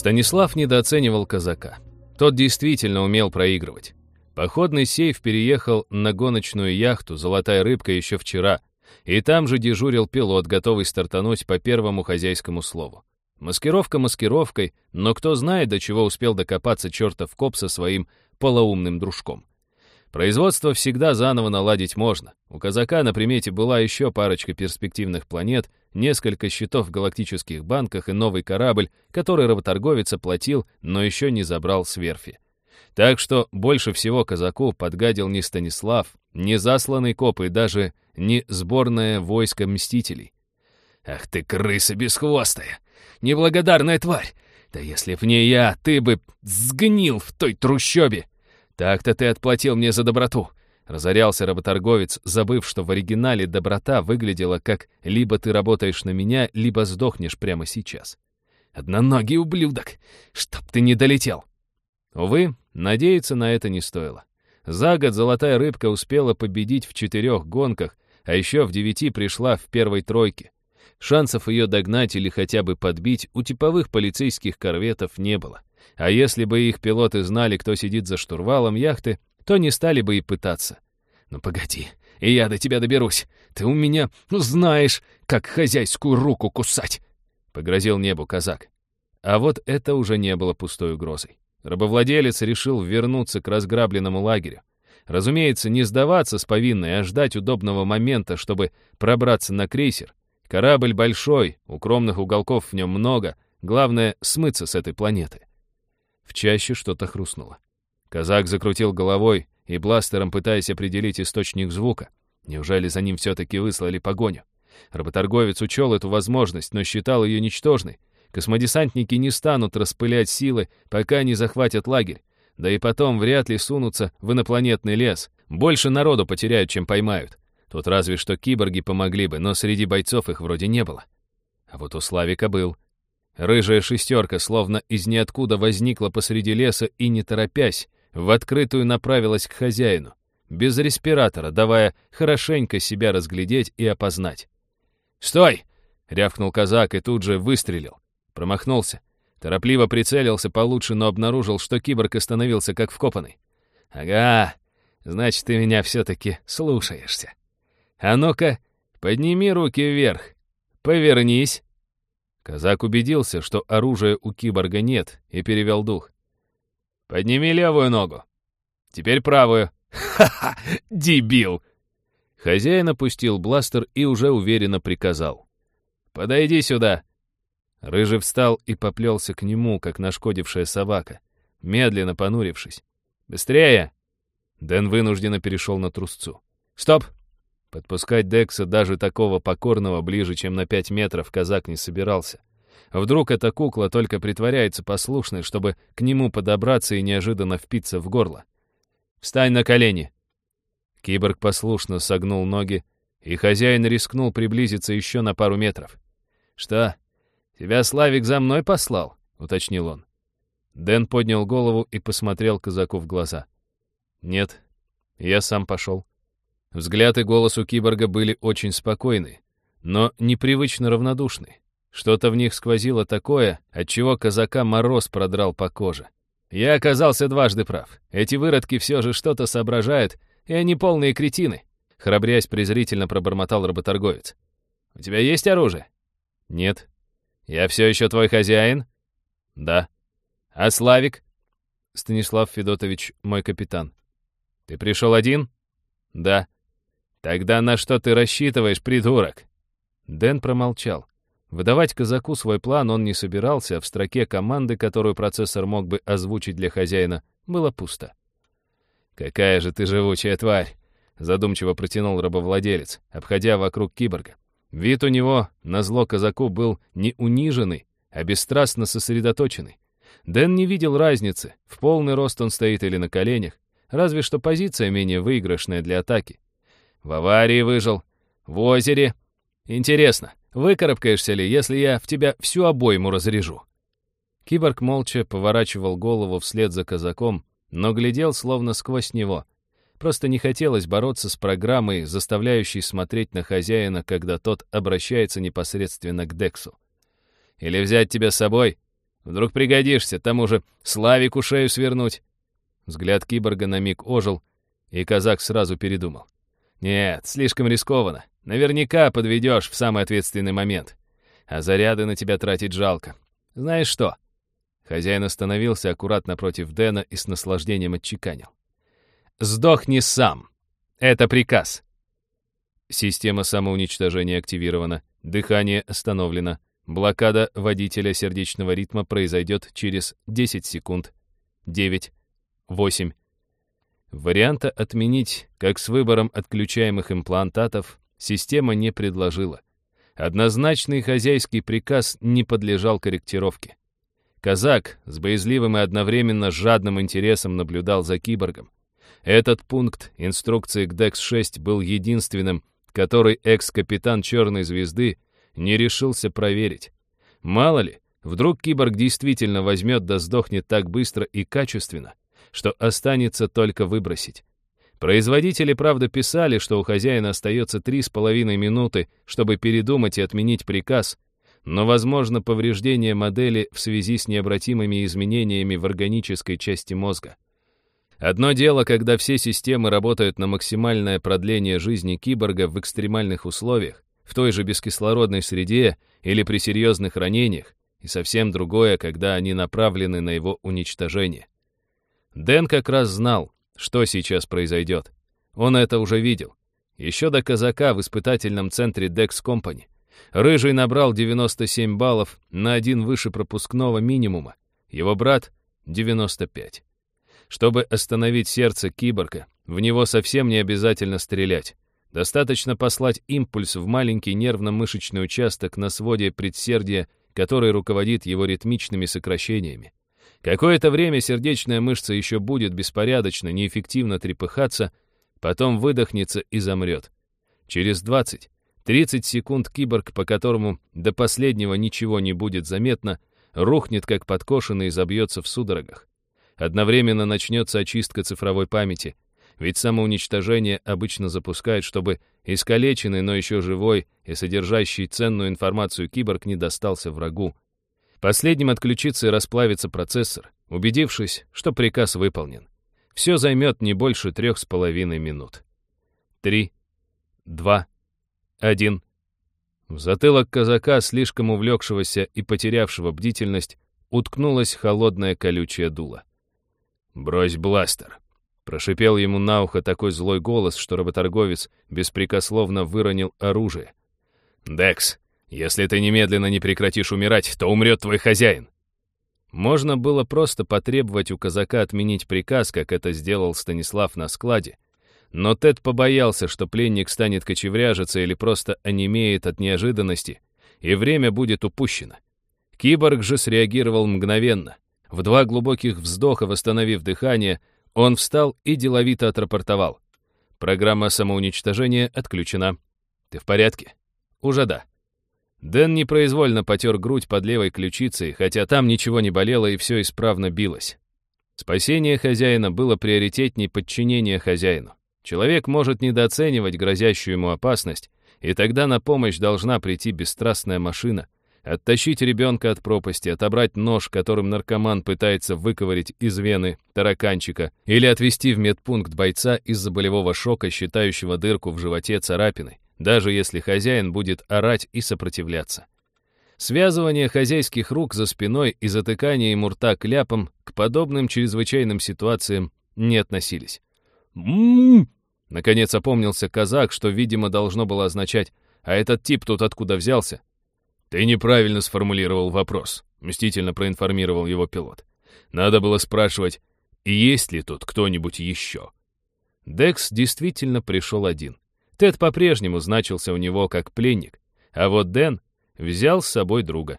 Станислав недооценивал казака. Тот действительно умел проигрывать. Походный сейф переехал на гоночную яхту «Золотая рыбка» еще вчера, и там же дежурил пилот, готовый стартануть по первому хозяйскому слову. Маскировка маскировкой, но кто знает, до чего успел докопаться чертов коп со своим полоумным дружком. Производство всегда заново наладить можно. У казака на примете была еще парочка перспективных планет, несколько счетов в галактических банках и новый корабль, который работорговец оплатил, но еще не забрал с верфи. Так что больше всего казаку подгадил не Станислав, не засланный коп и даже не сборное войско мстителей. «Ах ты, крыса бесхвостая! Неблагодарная тварь! Да если б не я, ты бы сгнил в той трущобе!» «Так-то ты отплатил мне за доброту!» Разорялся работорговец, забыв, что в оригинале доброта выглядела как «либо ты работаешь на меня, либо сдохнешь прямо сейчас». «Одноногий ублюдок! Чтоб ты не долетел!» Увы, надеяться на это не стоило. За год золотая рыбка успела победить в четырех гонках, а еще в девяти пришла в первой тройке. Шансов ее догнать или хотя бы подбить у типовых полицейских корветов не было. А если бы их пилоты знали, кто сидит за штурвалом яхты, то не стали бы и пытаться. «Ну погоди, и я до тебя доберусь. Ты у меня знаешь, как хозяйскую руку кусать!» — погрозил небу казак. А вот это уже не было пустой угрозой. Рабовладелец решил вернуться к разграбленному лагерю. Разумеется, не сдаваться с повинной, а ждать удобного момента, чтобы пробраться на крейсер. Корабль большой, укромных уголков в нем много, главное — смыться с этой планеты. В чаще что-то хрустнуло. Казак закрутил головой и бластером пытаясь определить источник звука. Неужели за ним все-таки выслали погоню? Работорговец учел эту возможность, но считал ее ничтожной. Космодесантники не станут распылять силы, пока не захватят лагерь. Да и потом вряд ли сунутся в инопланетный лес. Больше народу потеряют, чем поймают. Тут разве что киборги помогли бы, но среди бойцов их вроде не было. А вот у Славика был. Рыжая шестерка словно из ниоткуда возникла посреди леса и, не торопясь, в открытую направилась к хозяину, без респиратора, давая хорошенько себя разглядеть и опознать. «Стой!» — рявкнул казак и тут же выстрелил. Промахнулся. Торопливо прицелился получше, но обнаружил, что киборг остановился как вкопанный. «Ага, значит, ты меня все-таки слушаешься. А ну-ка, подними руки вверх, повернись». Казак убедился, что оружия у киборга нет, и перевел дух. «Подними левую ногу. Теперь правую. Ха-ха, дебил!» Хозяин опустил бластер и уже уверенно приказал. «Подойди сюда». Рыжий встал и поплелся к нему, как нашкодившая собака, медленно понурившись. «Быстрее!» Дэн вынужденно перешел на трусцу. «Стоп!» Подпускать Декса даже такого покорного ближе, чем на пять метров, казак не собирался. Вдруг эта кукла только притворяется послушной, чтобы к нему подобраться и неожиданно впиться в горло. «Встань на колени!» Киборг послушно согнул ноги, и хозяин рискнул приблизиться еще на пару метров. «Что, тебя Славик за мной послал?» — уточнил он. Дэн поднял голову и посмотрел казаку в глаза. «Нет, я сам пошел». Взгляд и голос у киборга были очень спокойны, но непривычно равнодушны. Что-то в них сквозило такое, от чего казака мороз продрал по коже. Я оказался дважды прав. Эти выродки все же что-то соображают, и они полные кретины. Храбрясь презрительно пробормотал работорговец. «У тебя есть оружие?» «Нет». «Я все еще твой хозяин?» «Да». «А Славик?» «Станислав Федотович, мой капитан». «Ты пришел один?» «Да». «Тогда на что ты рассчитываешь, придурок?» Дэн промолчал. Выдавать казаку свой план он не собирался, а в строке команды, которую процессор мог бы озвучить для хозяина, было пусто. «Какая же ты живучая тварь!» — задумчиво протянул рабовладелец, обходя вокруг киборга. Вид у него, на зло казаку, был не униженный, а бесстрастно сосредоточенный. Дэн не видел разницы, в полный рост он стоит или на коленях, разве что позиция менее выигрышная для атаки. В аварии выжил. В озере. Интересно, выкарабкаешься ли, если я в тебя всю обойму разрежу?» Киборг молча поворачивал голову вслед за казаком, но глядел словно сквозь него. Просто не хотелось бороться с программой, заставляющей смотреть на хозяина, когда тот обращается непосредственно к Дексу. «Или взять тебя с собой?» — Вдруг пригодишься, тому же Славику шею свернуть». Взгляд киборга на миг ожил, и казак сразу передумал. «Нет, слишком рискованно. Наверняка подведешь в самый ответственный момент. А заряды на тебя тратить жалко. Знаешь что?» Хозяин остановился аккуратно против Дэна и с наслаждением отчеканил. «Сдохни сам! Это приказ!» Система самоуничтожения активирована, дыхание остановлено, блокада водителя сердечного ритма произойдет через 10 секунд. 9, 8. Варианта отменить, как с выбором отключаемых имплантатов, система не предложила. Однозначный хозяйский приказ не подлежал корректировке. Казак с боязливым и одновременно жадным интересом наблюдал за киборгом. Этот пункт инструкции к DEX-6 был единственным, который экс-капитан «Черной звезды» не решился проверить. Мало ли, вдруг киборг действительно возьмет да сдохнет так быстро и качественно, что останется только выбросить. Производители, правда, писали, что у хозяина остается три с половиной минуты, чтобы передумать и отменить приказ — но, возможно, повреждение модели в связи с необратимыми изменениями в органической части мозга. Одно дело, когда все системы работают на максимальное продление жизни киборга в экстремальных условиях, в той же бескислородной среде или при серьезных ранениях, и совсем другое, когда они направлены на его уничтожение. Дэн как раз знал, что сейчас произойдет. Он это уже видел. Еще до казака в испытательном центре Dex Company. Рыжий набрал 97 баллов на один выше пропускного минимума. Его брат — 95. Чтобы остановить сердце киборга, в него совсем не обязательно стрелять. Достаточно послать импульс в маленький нервно-мышечный участок на своде предсердия, который руководит его ритмичными сокращениями. Какое-то время сердечная мышца еще будет беспорядочно, неэффективно трепыхаться, потом выдохнется и замрет. Через 20, 30 секунд киборг, по которому до последнего ничего не будет заметно, рухнет как подкошенный и забьется в судорогах. Одновременно начнется очистка цифровой памяти, ведь самоуничтожение обычно запускает, чтобы искалеченный, но еще живой и содержащий ценную информацию киборг не достался врагу. Последним отключится и расплавится процессор, убедившись, что приказ выполнен. Все займет не больше трех с половиной минут. Три, два, один. В затылок казака, слишком увлекшегося и потерявшего бдительность, уткнулась холодная колючая дуло. «Брось бластер!» Прошипел ему на ухо такой злой голос, что работорговец беспрекословно выронил оружие. «Декс, если ты немедленно не прекратишь умирать, то умрет твой хозяин!» Можно было просто потребовать у казака отменить приказ, как это сделал Станислав на складе, но Тед побоялся, что пленник станет кочевряжиться или просто онемеет от неожиданности, и время будет упущено. Киборг же среагировал мгновенно. В два глубоких вздоха, восстановив дыхание, он встал и деловито отрапортовал. Программа самоуничтожения отключена. Ты в порядке? Уже да. Дэн непроизвольно потер грудь под левой ключицей, хотя там ничего не болело и все исправно билось. Спасение хозяина было приоритетней подчинения хозяину. Человек может недооценивать грозящую ему опасность, и тогда на помощь должна прийти бесстрастная машина, оттащить ребенка от пропасти, отобрать нож, которым наркоман пытается выковырить из вены тараканчика, или отвезти в медпункт бойца из-за болевого шока, считающего дырку в животе царапиной, даже если хозяин будет орать и сопротивляться. Связывание хозяйских рук за спиной и затыкание ему рта кляпом к подобным чрезвычайным ситуациям не относились. м Наконец опомнился казак, что, видимо, должно было означать «А этот тип тут откуда взялся?» «Ты неправильно сформулировал вопрос», — мстительно проинформировал его пилот. «Надо было спрашивать, есть ли тут кто-нибудь еще?» Декс действительно пришел один. Тед по-прежнему значился у него как пленник, а вот Дэн взял с собой друга.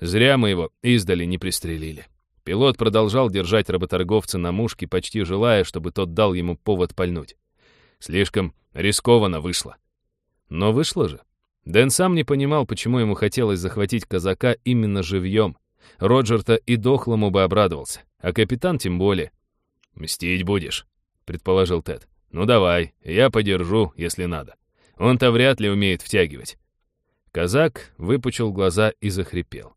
Зря мы его издали не пристрелили. Пилот продолжал держать работорговца на мушке, почти желая, чтобы тот дал ему повод пальнуть. Слишком рискованно вышло. Но вышло же. Дэн сам не понимал, почему ему хотелось захватить казака именно живьем. Роджер-то и дохлому бы обрадовался, а капитан тем более. «Мстить будешь», — предположил Тед. «Ну давай, я подержу, если надо. Он-то вряд ли умеет втягивать». Казак выпучил глаза и захрипел.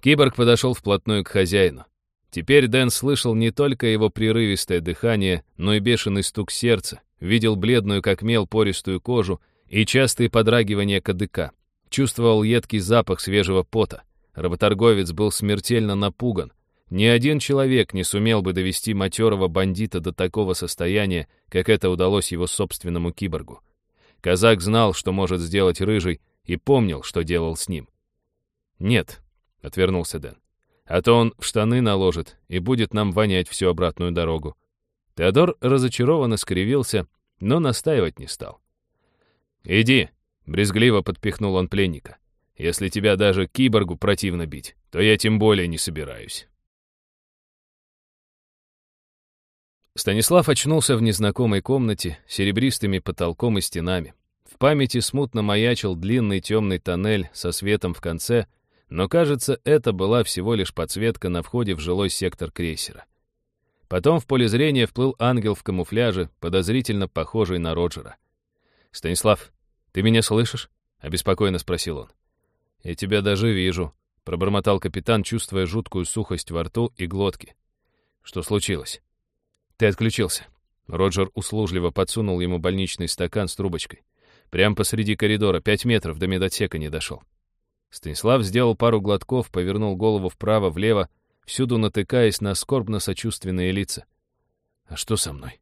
Киборг подошел вплотную к хозяину. Теперь Дэн слышал не только его прерывистое дыхание, но и бешеный стук сердца, видел бледную как мел пористую кожу и частые подрагивания кадыка. Чувствовал едкий запах свежего пота. Работорговец был смертельно напуган. Ни один человек не сумел бы довести матерого бандита до такого состояния, как это удалось его собственному киборгу. Казак знал, что может сделать рыжий, и помнил, что делал с ним. «Нет», — отвернулся Дэн, — «а то он в штаны наложит и будет нам вонять всю обратную дорогу». Теодор разочарованно скривился, но настаивать не стал. «Иди», — брезгливо подпихнул он пленника. «Если тебя даже киборгу противно бить, то я тем более не собираюсь». Станислав очнулся в незнакомой комнате, серебристыми потолком и стенами. В памяти смутно маячил длинный темный тоннель со светом в конце, но, кажется, это была всего лишь подсветка на входе в жилой сектор крейсера. Потом в поле зрения вплыл ангел в камуфляже, подозрительно похожий на Роджера. «Станислав, ты меня слышишь?» — обеспокоенно спросил он. «Я тебя даже вижу», — пробормотал капитан, чувствуя жуткую сухость во рту и глотке. «Что случилось?» «Ты отключился». Роджер услужливо подсунул ему больничный стакан с трубочкой. Прямо посреди коридора, пять метров до медотсека не дошел. Станислав сделал пару глотков, повернул голову вправо-влево, всюду натыкаясь на скорбно-сочувственные лица. «А что со мной?»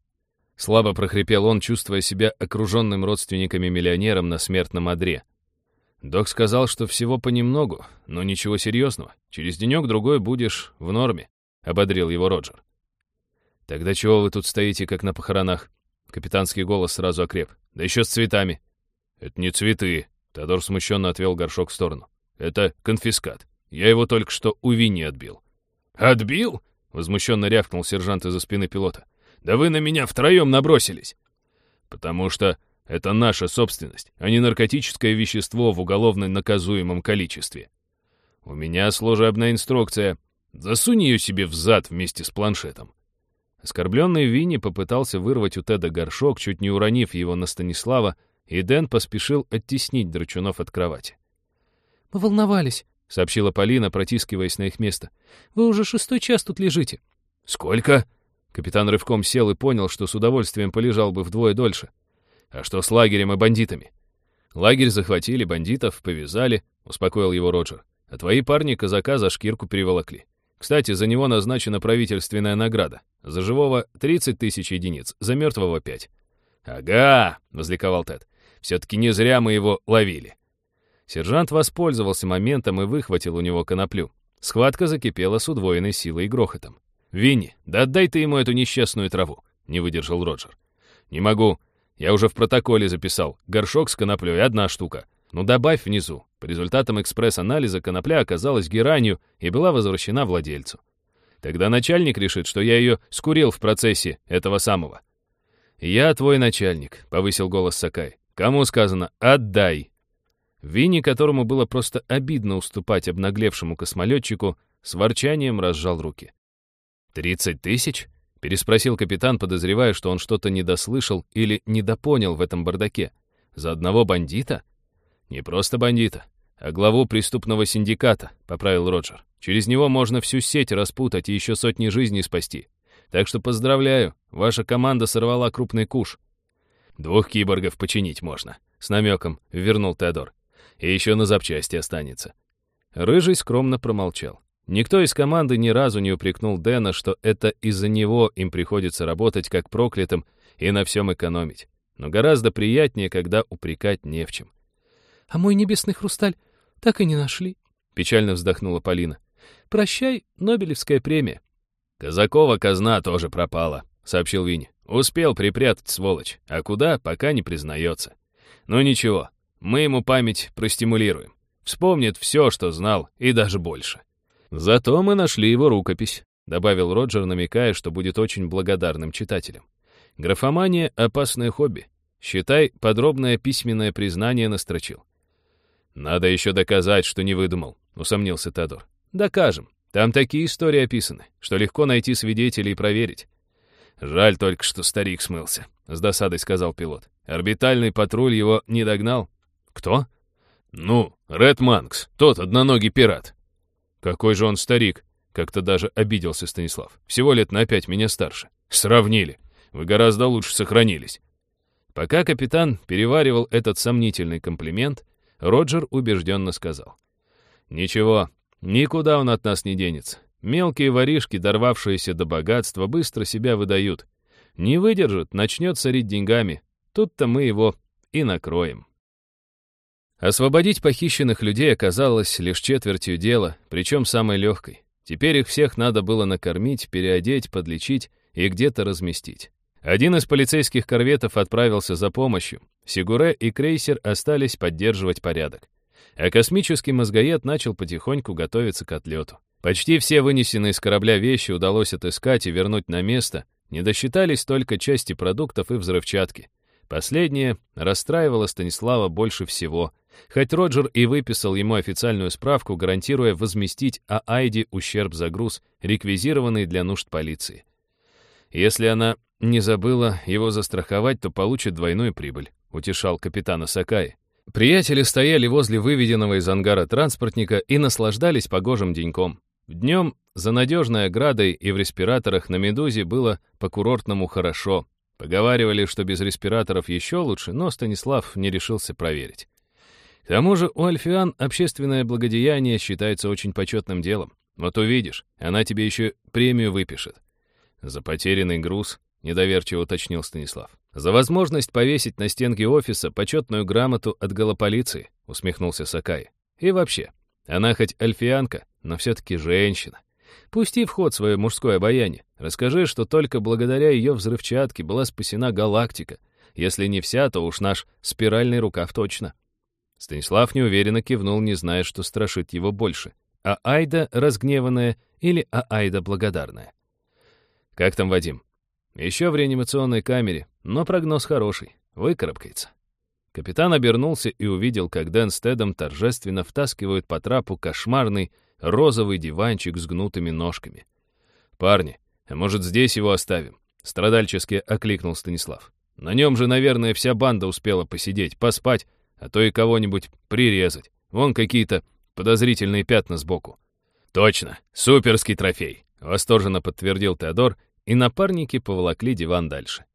Слабо прохрипел он, чувствуя себя окруженным родственниками-миллионером на смертном одре. Док сказал, что всего понемногу, но ничего серьезного. Через денек-другой будешь в норме, — ободрил его Роджер. «Тогда чего вы тут стоите, как на похоронах?» Капитанский голос сразу окреп. «Да еще с цветами». «Это не цветы», — Тодор смущенно отвел горшок в сторону. «Это конфискат. Я его только что у Винни отбил». «Отбил?» — возмущенно рявкнул сержант из-за спины пилота. «Да вы на меня втроем набросились!» «Потому что это наша собственность, а не наркотическое вещество в уголовно наказуемом количестве. У меня служебная инструкция. Засунь ее себе в зад вместе с планшетом. Оскорбленный Винни попытался вырвать у Теда горшок, чуть не уронив его на Станислава, и Дэн поспешил оттеснить Драчунов от кровати. «Мы волновались», — сообщила Полина, протискиваясь на их место. «Вы уже шестой час тут лежите». «Сколько?» Капитан рывком сел и понял, что с удовольствием полежал бы вдвое дольше. «А что с лагерем и бандитами?» «Лагерь захватили, бандитов повязали», — успокоил его Роджер. «А твои парни казака за шкирку переволокли. Кстати, за него назначена правительственная награда. За живого 30 тысяч единиц, за мертвого 5. «Ага!» — возликовал Тед. «Все-таки не зря мы его ловили». Сержант воспользовался моментом и выхватил у него коноплю. Схватка закипела с удвоенной силой и грохотом. «Винни, да отдай ты ему эту несчастную траву!» — не выдержал Роджер. «Не могу. Я уже в протоколе записал. Горшок с коноплей — одна штука. Ну добавь внизу. По результатам экспресс-анализа конопля оказалась геранью и была возвращена владельцу. Тогда начальник решит, что я ее скурил в процессе этого самого. «Я твой начальник», — повысил голос Сакай. «Кому сказано? Отдай!» Винни, которому было просто обидно уступать обнаглевшему космолетчику, с ворчанием разжал руки. «Тридцать тысяч?» — переспросил капитан, подозревая, что он что-то недослышал или недопонял в этом бардаке. «За одного бандита?» «Не просто бандита, а главу преступного синдиката», — поправил Роджер. «Через него можно всю сеть распутать и еще сотни жизней спасти. Так что поздравляю, ваша команда сорвала крупный куш». «Двух киборгов починить можно», — с намеком вернул Теодор. «И еще на запчасти останется». Рыжий скромно промолчал. Никто из команды ни разу не упрекнул Дэна, что это из-за него им приходится работать как проклятым и на всем экономить. Но гораздо приятнее, когда упрекать не в чем. «А мой небесный хрусталь так и не нашли», — печально вздохнула Полина. «Прощай, Нобелевская премия». «Казакова казна тоже пропала», — сообщил Винни. «Успел припрятать, сволочь, а куда, пока не признается. Но ничего, мы ему память простимулируем. Вспомнит все, что знал, и даже больше». «Зато мы нашли его рукопись», — добавил Роджер, намекая, что будет очень благодарным читателем. «Графомания — опасное хобби. Считай, подробное письменное признание настрочил. «Надо еще доказать, что не выдумал», — усомнился Тодор. «Докажем. Там такие истории описаны, что легко найти свидетелей и проверить». «Жаль только, что старик смылся», — с досадой сказал пилот. «Орбитальный патруль его не догнал». «Кто?» «Ну, Ред Манкс, тот одноногий пират». Какой же он старик? Как-то даже обиделся Станислав. Всего лет на пять меня старше. Сравнили. Вы гораздо лучше сохранились. Пока капитан переваривал этот сомнительный комплимент, Роджер убежденно сказал. «Ничего, никуда он от нас не денется. Мелкие воришки, дорвавшиеся до богатства, быстро себя выдают. Не выдержат, начнет сорить деньгами. Тут-то мы его и накроем». Освободить похищенных людей оказалось лишь четвертью дела, причем самой легкой. Теперь их всех надо было накормить, переодеть, подлечить и где-то разместить. Один из полицейских корветов отправился за помощью. Сигуре и крейсер остались поддерживать порядок. А космический мозгоед начал потихоньку готовиться к отлету. Почти все вынесенные с корабля вещи удалось отыскать и вернуть на место, не досчитались только части продуктов и взрывчатки. Последнее расстраивало Станислава больше всего, хоть Роджер и выписал ему официальную справку, гарантируя возместить Аайде ущерб за груз, реквизированный для нужд полиции. Если она не забыла его застраховать, то получит двойную прибыль, утешал капитана Сакаи. Приятели стояли возле выведенного из ангара транспортника и наслаждались погожим деньком. Днем за надежной оградой и в респираторах на «Медузе» было по-курортному хорошо. Поговаривали, что без респираторов еще лучше, но Станислав не решился проверить. К тому же у Альфиан общественное благодеяние считается очень почетным делом. Вот увидишь, она тебе еще премию выпишет. За потерянный груз — недоверчиво уточнил Станислав. «За возможность повесить на стенке офиса почетную грамоту от голополиции», — усмехнулся Сакай. «И вообще, она хоть альфианка, но все-таки женщина. Пусти в ход свое мужское обаяние. Расскажи, что только благодаря ее взрывчатке была спасена галактика. Если не вся, то уж наш спиральный рукав точно». Станислав неуверенно кивнул, не зная, что страшит его больше. А Айда разгневанная или А Айда благодарная. «Как там Вадим?» Еще в реанимационной камере, но прогноз хороший, выкарабкается. Капитан обернулся и увидел, как Дэн Стедом торжественно втаскивают по трапу кошмарный розовый диванчик с гнутыми ножками. «Парни, а может, здесь его оставим?» — страдальчески окликнул Станислав. «На нем же, наверное, вся банда успела посидеть, поспать, а то и кого-нибудь прирезать. Вон какие-то подозрительные пятна сбоку». «Точно, суперский трофей!» — восторженно подтвердил Теодор и напарники поволокли диван дальше.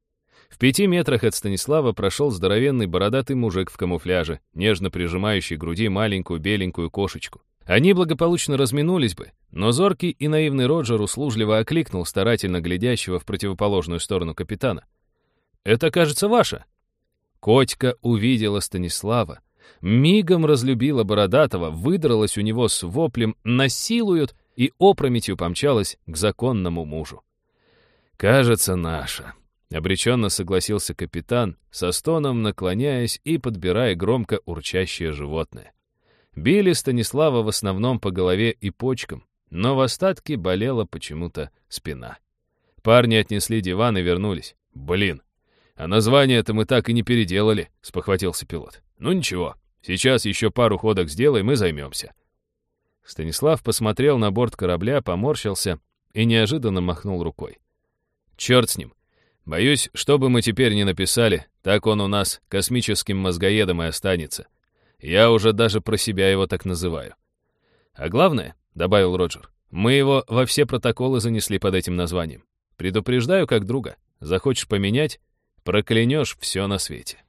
В пяти метрах от Станислава прошел здоровенный бородатый мужик в камуфляже, нежно прижимающий к груди маленькую беленькую кошечку. Они благополучно разминулись бы, но зоркий и наивный Роджер услужливо окликнул старательно глядящего в противоположную сторону капитана. «Это, кажется, ваша». Котька увидела Станислава, мигом разлюбила Бородатого, выдралась у него с воплем «насилуют» и опрометью помчалась к законному мужу. «Кажется, наша», — обреченно согласился капитан, со стоном наклоняясь и подбирая громко урчащее животное. Били Станислава в основном по голове и почкам, но в остатке болела почему-то спина. Парни отнесли диван и вернулись. «Блин, а название-то мы так и не переделали», — спохватился пилот. «Ну ничего, сейчас еще пару ходок сделаем и займемся». Станислав посмотрел на борт корабля, поморщился и неожиданно махнул рукой. Черт с ним. Боюсь, что бы мы теперь ни написали, так он у нас космическим мозгоедом и останется. Я уже даже про себя его так называю. А главное, — добавил Роджер, — мы его во все протоколы занесли под этим названием. Предупреждаю как друга. Захочешь поменять — проклянешь все на свете.